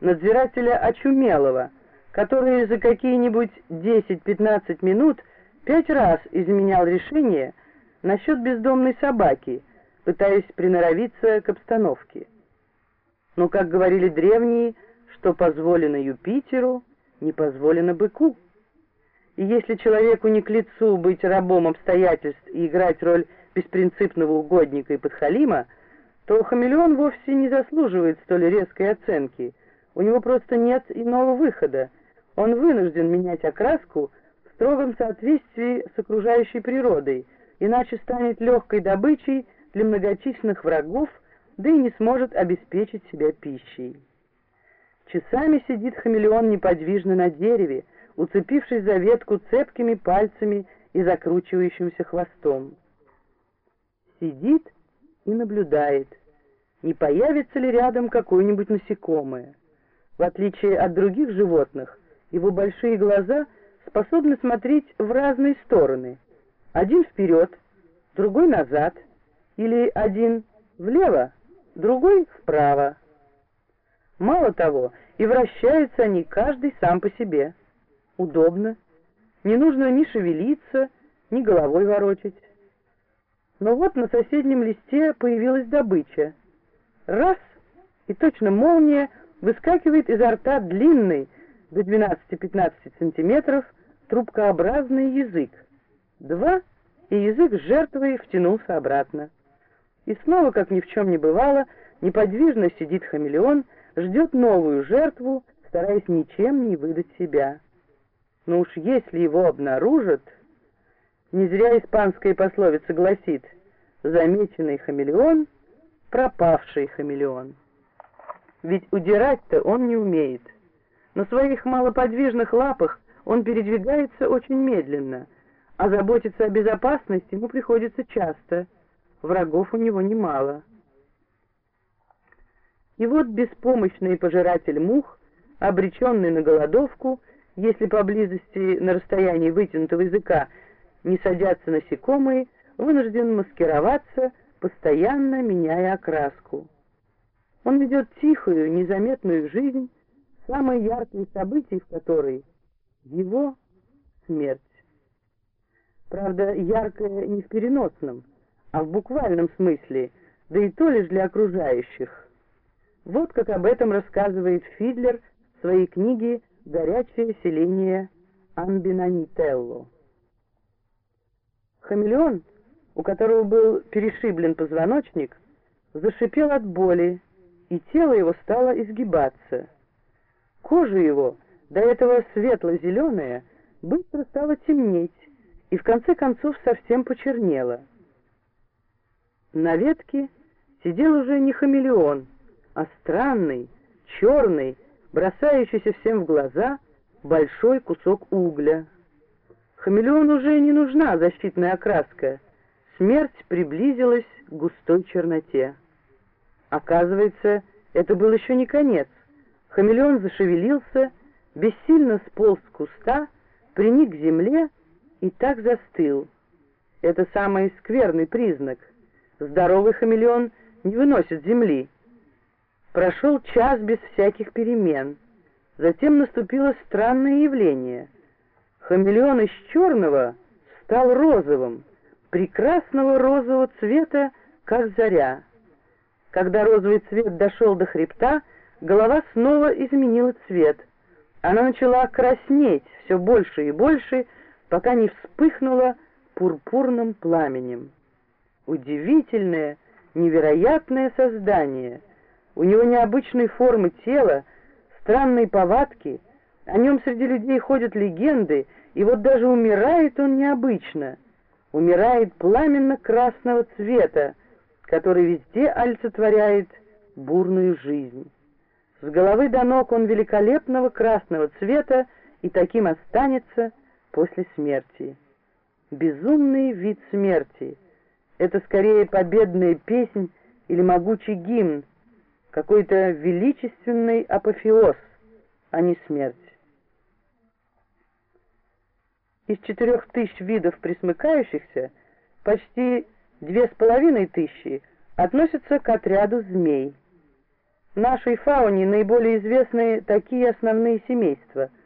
надзирателя Очумелого, который за какие-нибудь 10-15 минут пять раз изменял решение насчет бездомной собаки, пытаясь приноровиться к обстановке. Но, как говорили древние, что позволено Юпитеру, не позволено быку. И если человеку не к лицу быть рабом обстоятельств и играть роль беспринципного угодника и подхалима, то хамелеон вовсе не заслуживает столь резкой оценки. У него просто нет иного выхода. Он вынужден менять окраску в строгом соответствии с окружающей природой, иначе станет легкой добычей для многочисленных врагов, да и не сможет обеспечить себя пищей. Часами сидит хамелеон неподвижно на дереве, уцепившись за ветку цепкими пальцами и закручивающимся хвостом. Сидит и наблюдает, не появится ли рядом какое-нибудь насекомое. В отличие от других животных, его большие глаза способны смотреть в разные стороны. Один вперед, другой назад, или один влево, другой вправо. Мало того, и вращаются они каждый сам по себе. Удобно. Не нужно ни шевелиться, ни головой ворочать. Но вот на соседнем листе появилась добыча. Раз, и точно молния выскакивает изо рта длинный, до 12-15 сантиметров, трубкообразный язык. Два, и язык с жертвой втянулся обратно. И снова, как ни в чем не бывало, неподвижно сидит хамелеон, ждет новую жертву, стараясь ничем не выдать себя. Но уж если его обнаружат... Не зря испанская пословица гласит «замеченный хамелеон, пропавший хамелеон». Ведь удирать-то он не умеет. На своих малоподвижных лапах он передвигается очень медленно, а заботиться о безопасности ему приходится часто. Врагов у него немало. И вот беспомощный пожиратель мух, обреченный на голодовку, если поблизости на расстоянии вытянутого языка не садятся насекомые, вынужден маскироваться, постоянно меняя окраску. Он ведет тихую, незаметную жизнь, самые яркие события в которой — его смерть. Правда, яркая не в переносном, а в буквальном смысле, да и то лишь для окружающих. Вот как об этом рассказывает Фидлер в своей книге «Горячее селение Амбинанителло». Хамелеон, у которого был перешиблен позвоночник, зашипел от боли, и тело его стало изгибаться. Кожа его, до этого светло-зеленая, быстро стала темнеть и в конце концов совсем почернела. На ветке сидел уже не хамелеон, а странный, черный, бросающийся всем в глаза большой кусок угля. Хамелеону уже не нужна защитная окраска. Смерть приблизилась к густой черноте. Оказывается, это был еще не конец. Хамелеон зашевелился, бессильно сполз с куста, приник к земле и так застыл. Это самый скверный признак. Здоровый хамелеон не выносит земли. Прошел час без всяких перемен. Затем наступило странное явление — Хамелеон из черного стал розовым, прекрасного розового цвета, как заря. Когда розовый цвет дошел до хребта, голова снова изменила цвет. Она начала краснеть все больше и больше, пока не вспыхнула пурпурным пламенем. Удивительное, невероятное создание. У него необычной формы тела, странные повадки. О нем среди людей ходят легенды, и вот даже умирает он необычно. Умирает пламенно-красного цвета, который везде олицетворяет бурную жизнь. С головы до ног он великолепного красного цвета и таким останется после смерти. Безумный вид смерти — это скорее победная песнь или могучий гимн, какой-то величественный апофеоз, а не смерть. Из четырех тысяч видов присмыкающихся почти две с половиной тысячи относятся к отряду змей. Нашей фауне наиболее известны такие основные семейства –